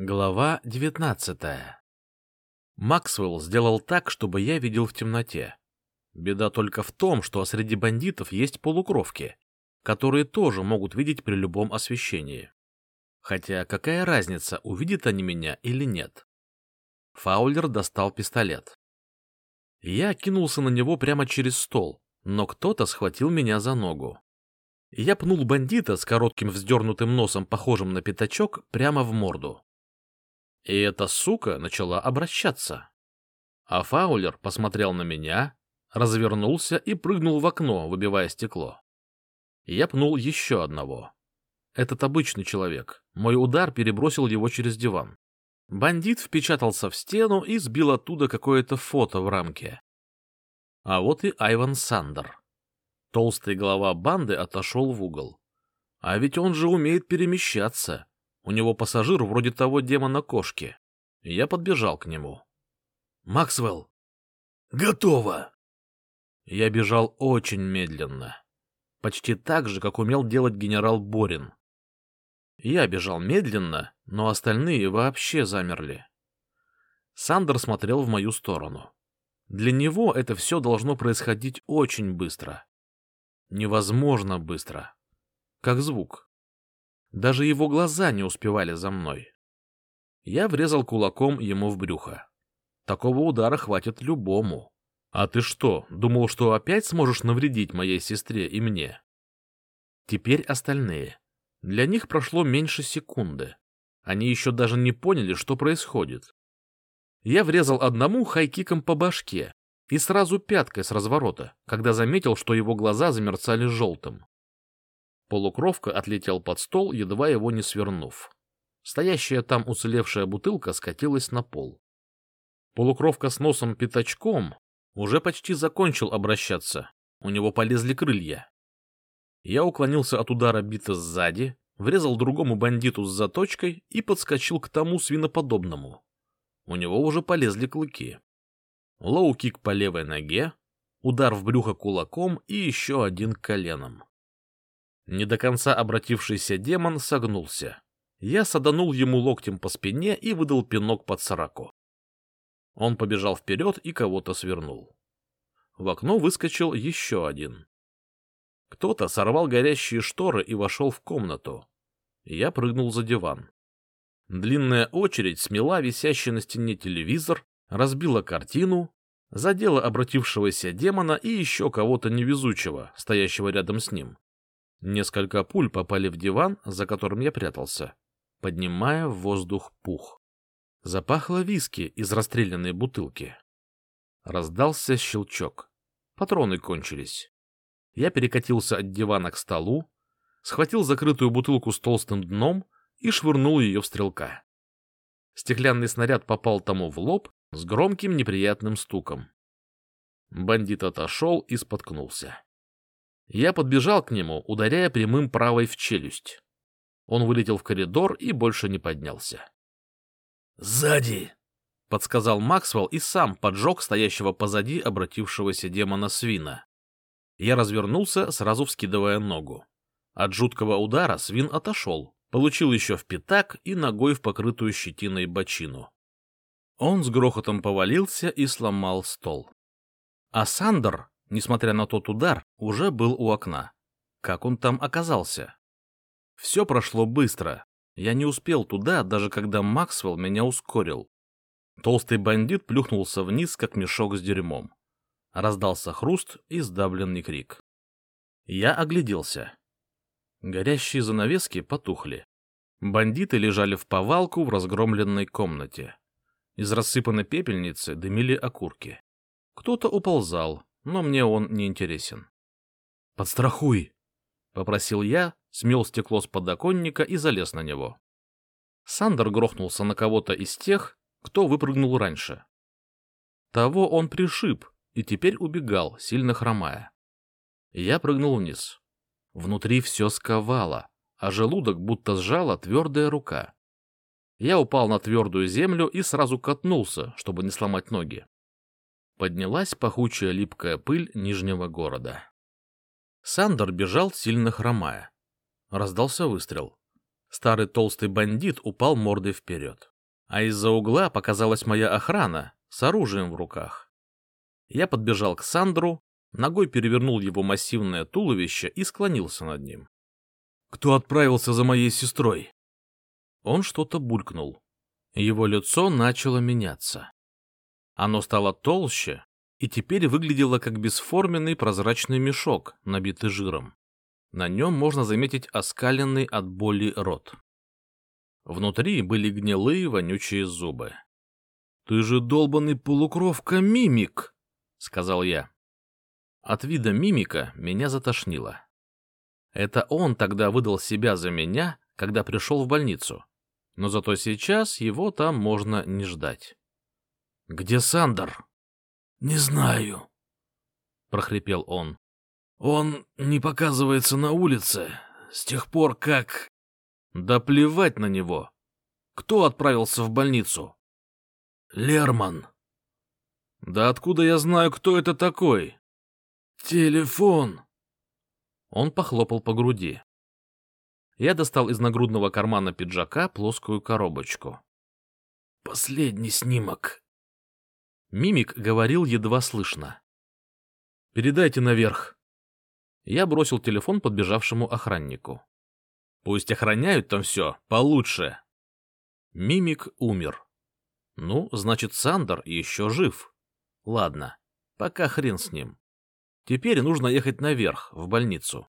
Глава девятнадцатая Максвелл сделал так, чтобы я видел в темноте. Беда только в том, что среди бандитов есть полукровки, которые тоже могут видеть при любом освещении. Хотя какая разница, увидят они меня или нет? Фаулер достал пистолет. Я кинулся на него прямо через стол, но кто-то схватил меня за ногу. Я пнул бандита с коротким вздернутым носом, похожим на пятачок, прямо в морду. И эта сука начала обращаться. А Фаулер посмотрел на меня, развернулся и прыгнул в окно, выбивая стекло. Я пнул еще одного. Этот обычный человек. Мой удар перебросил его через диван. Бандит впечатался в стену и сбил оттуда какое-то фото в рамке. А вот и Айван Сандер. Толстый глава банды отошел в угол. А ведь он же умеет перемещаться. У него пассажир вроде того демона-кошки. Я подбежал к нему. «Максвелл!» «Готово!» Я бежал очень медленно. Почти так же, как умел делать генерал Борин. Я бежал медленно, но остальные вообще замерли. Сандер смотрел в мою сторону. Для него это все должно происходить очень быстро невозможно быстро. Как звук. Даже его глаза не успевали за мной. Я врезал кулаком ему в брюхо. Такого удара хватит любому. А ты что, думал, что опять сможешь навредить моей сестре и мне? Теперь остальные. Для них прошло меньше секунды. Они еще даже не поняли, что происходит. Я врезал одному хайкиком по башке, и сразу пяткой с разворота, когда заметил, что его глаза замерцали желтым. Полукровка отлетел под стол, едва его не свернув. Стоящая там уцелевшая бутылка скатилась на пол. Полукровка с носом пятачком уже почти закончил обращаться, у него полезли крылья. Я уклонился от удара бита сзади, врезал другому бандиту с заточкой и подскочил к тому свиноподобному. У него уже полезли клыки лоу-кик по левой ноге, удар в брюхо кулаком и еще один коленом. Не до конца обратившийся демон согнулся. Я саданул ему локтем по спине и выдал пинок под сраку. Он побежал вперед и кого-то свернул. В окно выскочил еще один. Кто-то сорвал горящие шторы и вошел в комнату. Я прыгнул за диван. Длинная очередь смела висящий на стене телевизор, разбила картину, задела обратившегося демона и еще кого-то невезучего, стоящего рядом с ним. Несколько пуль попали в диван, за которым я прятался, поднимая в воздух пух. Запахло виски из расстрелянной бутылки. Раздался щелчок. Патроны кончились. Я перекатился от дивана к столу, схватил закрытую бутылку с толстым дном и швырнул ее в стрелка. Стеклянный снаряд попал тому в лоб с громким неприятным стуком. Бандит отошел и споткнулся. Я подбежал к нему, ударяя прямым правой в челюсть. Он вылетел в коридор и больше не поднялся. «Сзади!» — подсказал Максвелл и сам поджег стоящего позади обратившегося демона свина. Я развернулся, сразу вскидывая ногу. От жуткого удара свин отошел, получил еще в пятак и ногой в покрытую щетиной бочину. Он с грохотом повалился и сломал стол. А Сандер, несмотря на тот удар, уже был у окна. Как он там оказался? Все прошло быстро. Я не успел туда, даже когда Максвелл меня ускорил. Толстый бандит плюхнулся вниз, как мешок с дерьмом. Раздался хруст и сдавленный крик. Я огляделся. Горящие занавески потухли. Бандиты лежали в повалку в разгромленной комнате. Из рассыпанной пепельницы дымили окурки. Кто-то уползал, но мне он не интересен. «Подстрахуй!» — попросил я, смел стекло с подоконника и залез на него. Сандер грохнулся на кого-то из тех, кто выпрыгнул раньше. Того он пришиб и теперь убегал, сильно хромая. Я прыгнул вниз. Внутри все сковало, а желудок будто сжала твердая рука. Я упал на твердую землю и сразу катнулся, чтобы не сломать ноги. Поднялась пахучая липкая пыль нижнего города. Сандер бежал, сильно хромая. Раздался выстрел. Старый толстый бандит упал мордой вперед. А из-за угла показалась моя охрана с оружием в руках. Я подбежал к Сандру, ногой перевернул его массивное туловище и склонился над ним. «Кто отправился за моей сестрой?» Он что-то булькнул. Его лицо начало меняться. Оно стало толще и теперь выглядело как бесформенный прозрачный мешок, набитый жиром. На нем можно заметить оскаленный от боли рот. Внутри были гнилые вонючие зубы. — Ты же долбанный полукровка-мимик! — сказал я. От вида мимика меня затошнило. Это он тогда выдал себя за меня, когда пришел в больницу. Но зато сейчас его там можно не ждать. — Где Сандер? — Не знаю, — прохрипел он. Он не показывается на улице с тех пор, как... Да плевать на него. Кто отправился в больницу? Лерман. Да откуда я знаю, кто это такой? Телефон. Он похлопал по груди. Я достал из нагрудного кармана пиджака плоскую коробочку. Последний снимок. Мимик говорил едва слышно. «Передайте наверх», я бросил телефон подбежавшему охраннику. Пусть охраняют там все получше. Мимик умер. Ну, значит, Сандер еще жив. Ладно, пока хрен с ним. Теперь нужно ехать наверх, в больницу.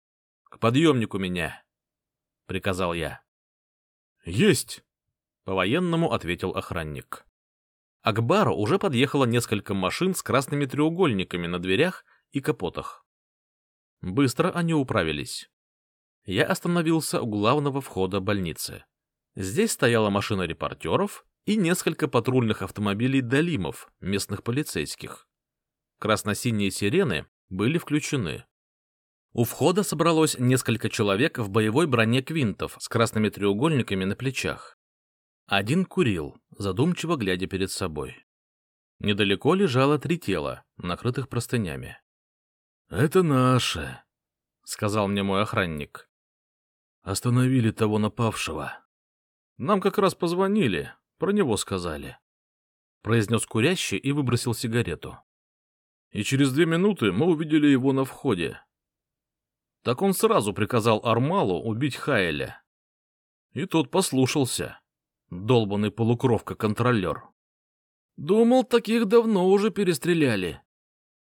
— К подъемнику меня, — приказал я. — Есть, — по-военному ответил охранник. А к бару уже подъехало несколько машин с красными треугольниками на дверях и капотах. Быстро они управились. Я остановился у главного входа больницы. Здесь стояла машина репортеров и несколько патрульных автомобилей «Далимов», местных полицейских. Красно-синие сирены были включены. У входа собралось несколько человек в боевой броне квинтов с красными треугольниками на плечах. Один курил, задумчиво глядя перед собой. Недалеко лежало три тела, накрытых простынями. «Это наше», — сказал мне мой охранник. «Остановили того напавшего. Нам как раз позвонили, про него сказали», — произнес курящий и выбросил сигарету. И через две минуты мы увидели его на входе. Так он сразу приказал Армалу убить Хайеля. И тот послушался. Долбанный полукровка-контролер. Думал, таких давно уже перестреляли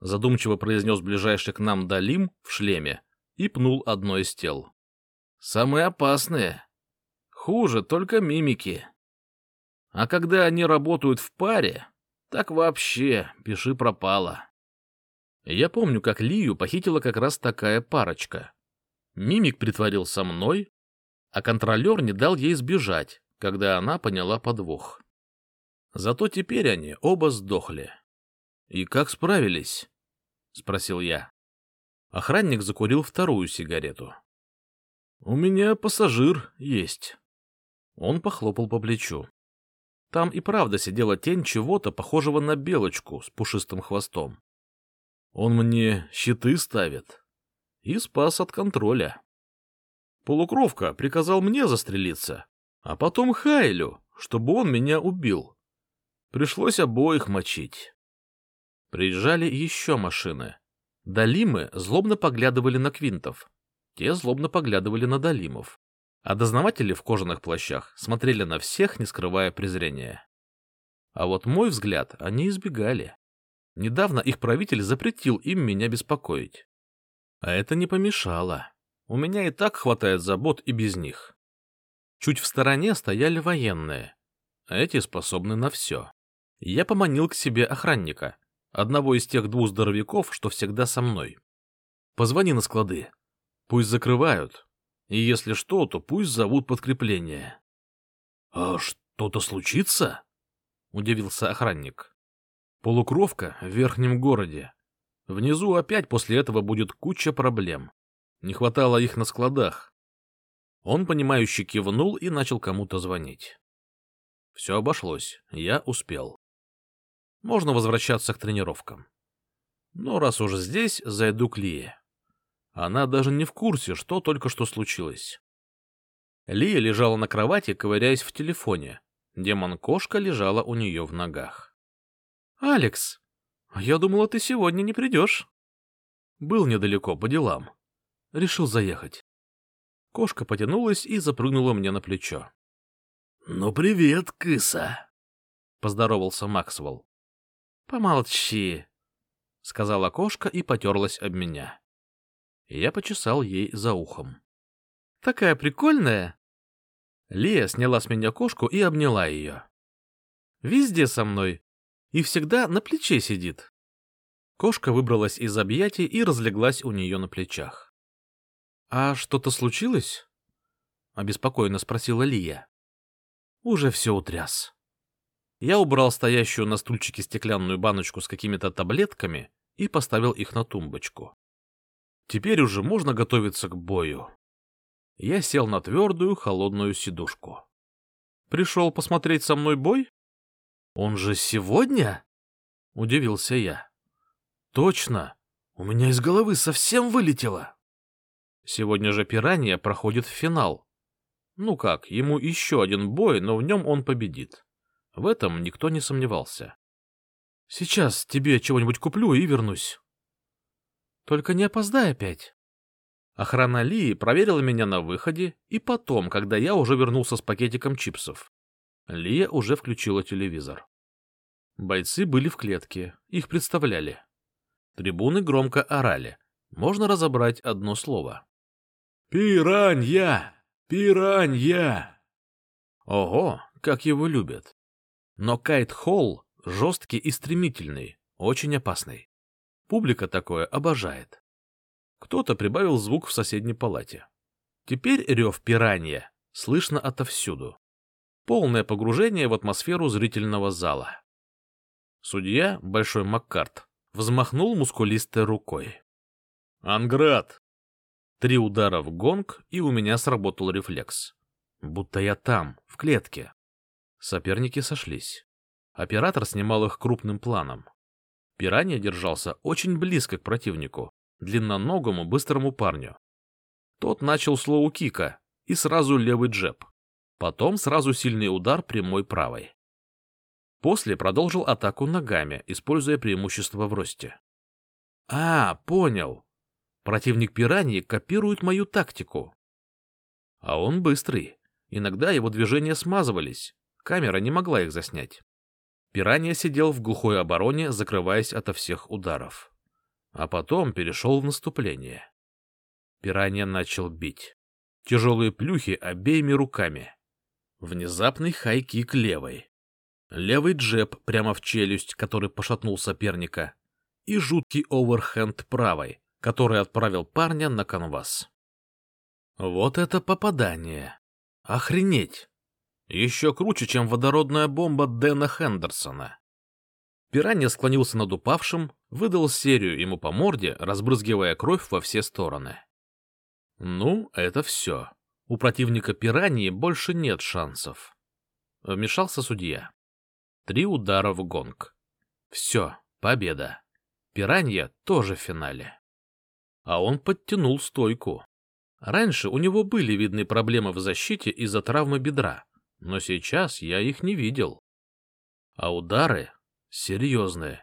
задумчиво произнес ближайший к нам Далим в шлеме и пнул одно из тел. Самые опасные. Хуже только мимики. А когда они работают в паре, так вообще пиши пропало. Я помню, как Лию похитила как раз такая парочка. Мимик притворился мной, а контролер не дал ей сбежать, когда она поняла подвох. Зато теперь они оба сдохли. «И как справились?» — спросил я. Охранник закурил вторую сигарету. «У меня пассажир есть». Он похлопал по плечу. Там и правда сидела тень чего-то, похожего на белочку с пушистым хвостом. Он мне щиты ставит. И спас от контроля. Полукровка приказал мне застрелиться, а потом Хайлю, чтобы он меня убил. Пришлось обоих мочить. Приезжали еще машины. Далимы злобно поглядывали на квинтов. Те злобно поглядывали на Далимов. А дознаватели в кожаных плащах смотрели на всех, не скрывая презрения. А вот мой взгляд они избегали. Недавно их правитель запретил им меня беспокоить. А это не помешало. У меня и так хватает забот и без них. Чуть в стороне стояли военные. Эти способны на все. Я поманил к себе охранника, одного из тех двух здоровяков, что всегда со мной. Позвони на склады. Пусть закрывают. И если что, то пусть зовут подкрепление. — А что-то случится? — удивился охранник. — Полукровка в верхнем городе. Внизу опять после этого будет куча проблем. Не хватало их на складах. Он, понимающе кивнул и начал кому-то звонить. Все обошлось, я успел можно возвращаться к тренировкам. Но раз уже здесь, зайду к Лие. Она даже не в курсе, что только что случилось. Лия лежала на кровати, ковыряясь в телефоне. Демон-кошка лежала у нее в ногах. «Алекс, я думала, ты сегодня не придешь». Был недалеко, по делам. Решил заехать. Кошка потянулась и запрыгнула мне на плечо. «Ну, привет, кыса!» — поздоровался Максвелл. «Помолчи», — сказала кошка и потерлась об меня. Я почесал ей за ухом. «Такая прикольная!» Лия сняла с меня кошку и обняла ее. «Везде со мной. И всегда на плече сидит». Кошка выбралась из объятий и разлеглась у нее на плечах. «А что-то случилось?» — обеспокоенно спросила Лия. «Уже все утряс». Я убрал стоящую на стульчике стеклянную баночку с какими-то таблетками и поставил их на тумбочку. Теперь уже можно готовиться к бою. Я сел на твердую холодную сидушку. Пришел посмотреть со мной бой? Он же сегодня? Удивился я. Точно. У меня из головы совсем вылетело. Сегодня же Пиранья проходит в финал. Ну как, ему еще один бой, но в нем он победит. В этом никто не сомневался. Сейчас тебе чего-нибудь куплю и вернусь. Только не опоздай опять. Охрана Лии проверила меня на выходе и потом, когда я уже вернулся с пакетиком чипсов. Лия уже включила телевизор. Бойцы были в клетке, их представляли. Трибуны громко орали. Можно разобрать одно слово. «Пиранья! Пиранья!» Ого, как его любят. Но Кайт Холл жесткий и стремительный, очень опасный. Публика такое обожает. Кто-то прибавил звук в соседней палате. Теперь рев пиранья слышно отовсюду. Полное погружение в атмосферу зрительного зала. Судья, Большой Маккарт, взмахнул мускулистой рукой. «Анград!» Три удара в гонг, и у меня сработал рефлекс. Будто я там, в клетке. Соперники сошлись. Оператор снимал их крупным планом. Пиранья держался очень близко к противнику, длинноногому быстрому парню. Тот начал с лоу-кика и сразу левый джеб. Потом сразу сильный удар прямой правой. После продолжил атаку ногами, используя преимущество в росте. А, понял. Противник пираньи копирует мою тактику. А он быстрый. Иногда его движения смазывались, Камера не могла их заснять. Пиранья сидел в глухой обороне, закрываясь ото всех ударов. А потом перешел в наступление. Пиранья начал бить. Тяжелые плюхи обеими руками. Внезапный хай-кик левой. Левый джеб прямо в челюсть, который пошатнул соперника. И жуткий оверхенд правой, который отправил парня на канвас. Вот это попадание! Охренеть! Еще круче, чем водородная бомба Дэна Хендерсона. Пиранья склонился над упавшим, выдал серию ему по морде, разбрызгивая кровь во все стороны. Ну, это все. У противника пираньи больше нет шансов. Вмешался судья. Три удара в гонг. Все, победа. Пиранья тоже в финале. А он подтянул стойку. Раньше у него были видны проблемы в защите из-за травмы бедра, но сейчас я их не видел. А удары серьезные,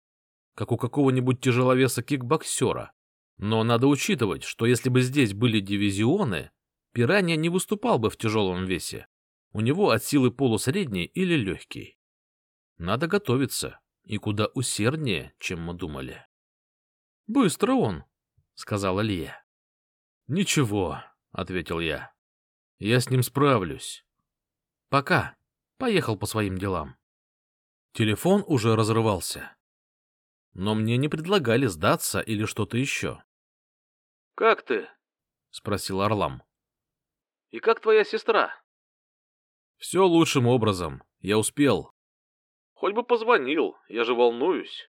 как у какого-нибудь тяжеловеса-кикбоксера. Но надо учитывать, что если бы здесь были дивизионы, Пиранья не выступал бы в тяжелом весе. У него от силы полусредний или легкий. Надо готовиться, и куда усерднее, чем мы думали. — Быстро он, — сказала Лия. — Ничего, — ответил я. — Я с ним справлюсь. Пока. Поехал по своим делам. Телефон уже разрывался. Но мне не предлагали сдаться или что-то еще. — Как ты? — спросил Орлам. — И как твоя сестра? — Все лучшим образом. Я успел. — Хоть бы позвонил, я же волнуюсь.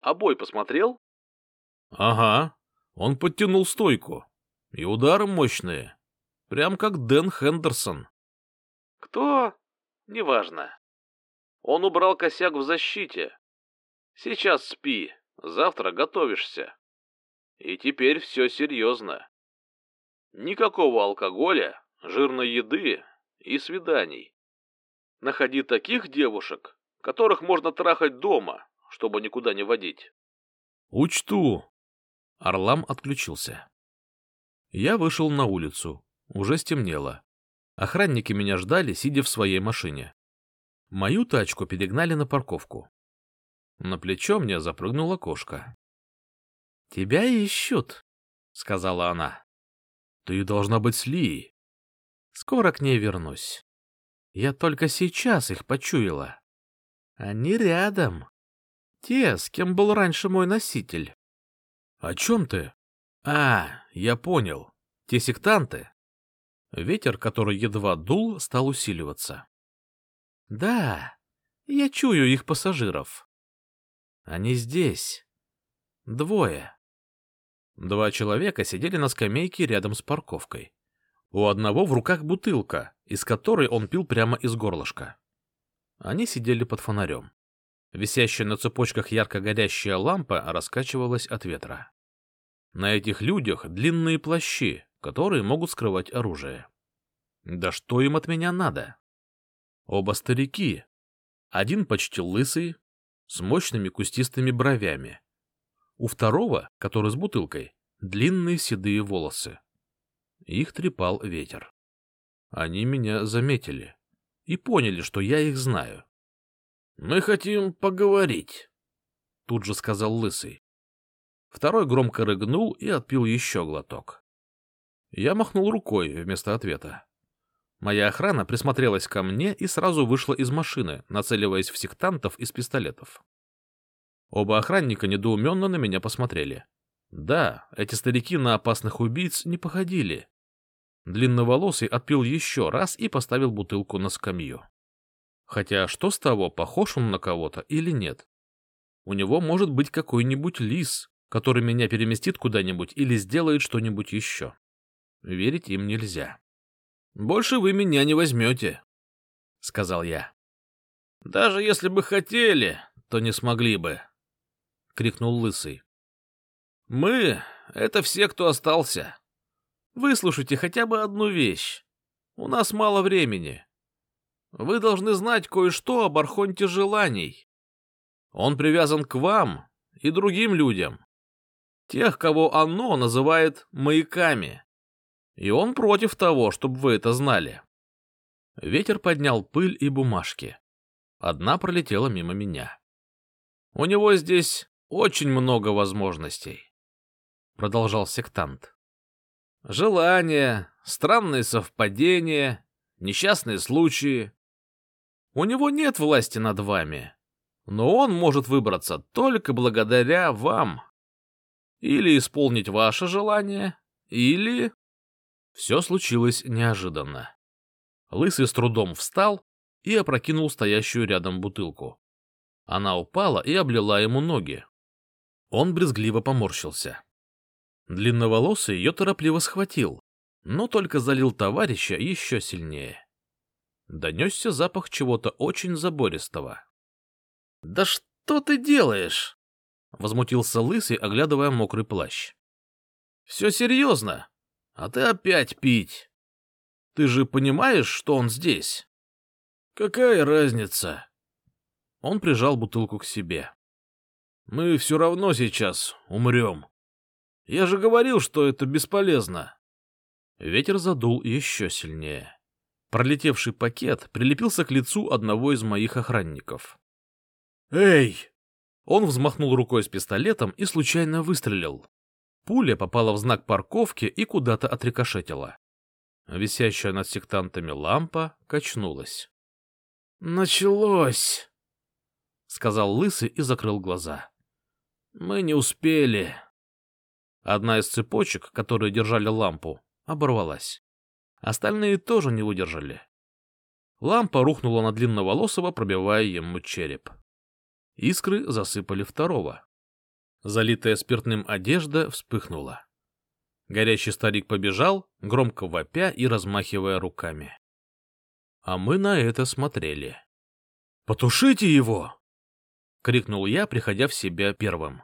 А бой посмотрел? — Ага. Он подтянул стойку. И удары мощные. Прям как Дэн Хендерсон. Кто? Неважно. Он убрал косяк в защите. Сейчас спи, завтра готовишься. И теперь все серьезно. Никакого алкоголя, жирной еды и свиданий. Находи таких девушек, которых можно трахать дома, чтобы никуда не водить. Учту. Орлам отключился. Я вышел на улицу. Уже стемнело. Охранники меня ждали, сидя в своей машине. Мою тачку перегнали на парковку. На плечо мне запрыгнула кошка. — Тебя ищут, — сказала она. — Ты должна быть с Лией. Скоро к ней вернусь. Я только сейчас их почуяла. Они рядом. Те, с кем был раньше мой носитель. — О чем ты? — А, я понял. Те сектанты. Ветер, который едва дул, стал усиливаться. — Да, я чую их пассажиров. Они здесь. Двое. Два человека сидели на скамейке рядом с парковкой. У одного в руках бутылка, из которой он пил прямо из горлышка. Они сидели под фонарем. Висящая на цепочках ярко горящая лампа раскачивалась от ветра. На этих людях длинные плащи, которые могут скрывать оружие. Да что им от меня надо? Оба старики. Один почти лысый, с мощными кустистыми бровями. У второго, который с бутылкой, длинные седые волосы. Их трепал ветер. Они меня заметили и поняли, что я их знаю. — Мы хотим поговорить, — тут же сказал Лысый. Второй громко рыгнул и отпил еще глоток. Я махнул рукой вместо ответа. Моя охрана присмотрелась ко мне и сразу вышла из машины, нацеливаясь в сектантов из пистолетов. Оба охранника недоуменно на меня посмотрели. Да, эти старики на опасных убийц не походили. Длинноволосый отпил еще раз и поставил бутылку на скамью. Хотя что с того, похож он на кого-то или нет? У него может быть какой-нибудь лис, который меня переместит куда-нибудь или сделает что-нибудь еще. Верить им нельзя. «Больше вы меня не возьмете», — сказал я. «Даже если бы хотели, то не смогли бы», — крикнул Лысый. «Мы — это все, кто остался. Выслушайте хотя бы одну вещь. У нас мало времени. Вы должны знать кое-что об Архонте желаний. Он привязан к вам и другим людям. Тех, кого оно называет маяками. И он против того, чтобы вы это знали. Ветер поднял пыль и бумажки. Одна пролетела мимо меня. У него здесь очень много возможностей. Продолжал сектант. Желания, странные совпадения, несчастные случаи. У него нет власти над вами, но он может выбраться только благодаря вам. Или исполнить ваше желание, или... Все случилось неожиданно. Лысый с трудом встал и опрокинул стоящую рядом бутылку. Она упала и облила ему ноги. Он брезгливо поморщился. Длинноволосый ее торопливо схватил, но только залил товарища еще сильнее. Донесся запах чего-то очень забористого. — Да что ты делаешь? — возмутился Лысый, оглядывая мокрый плащ. — Все серьезно, а ты опять пить. Ты же понимаешь, что он здесь? — Какая разница? Он прижал бутылку к себе. — Мы все равно сейчас умрем. Я же говорил, что это бесполезно. Ветер задул еще сильнее. Пролетевший пакет прилепился к лицу одного из моих охранников. «Эй!» Он взмахнул рукой с пистолетом и случайно выстрелил. Пуля попала в знак парковки и куда-то отрикошетила. Висящая над сектантами лампа качнулась. «Началось!» — сказал Лысый и закрыл глаза. «Мы не успели!» Одна из цепочек, которые держали лампу, оборвалась. Остальные тоже не выдержали. Лампа рухнула на длинноволосого, пробивая ему череп. Искры засыпали второго. Залитая спиртным одежда вспыхнула. Горящий старик побежал, громко вопя и размахивая руками. А мы на это смотрели. «Потушите его!» — крикнул я, приходя в себя первым.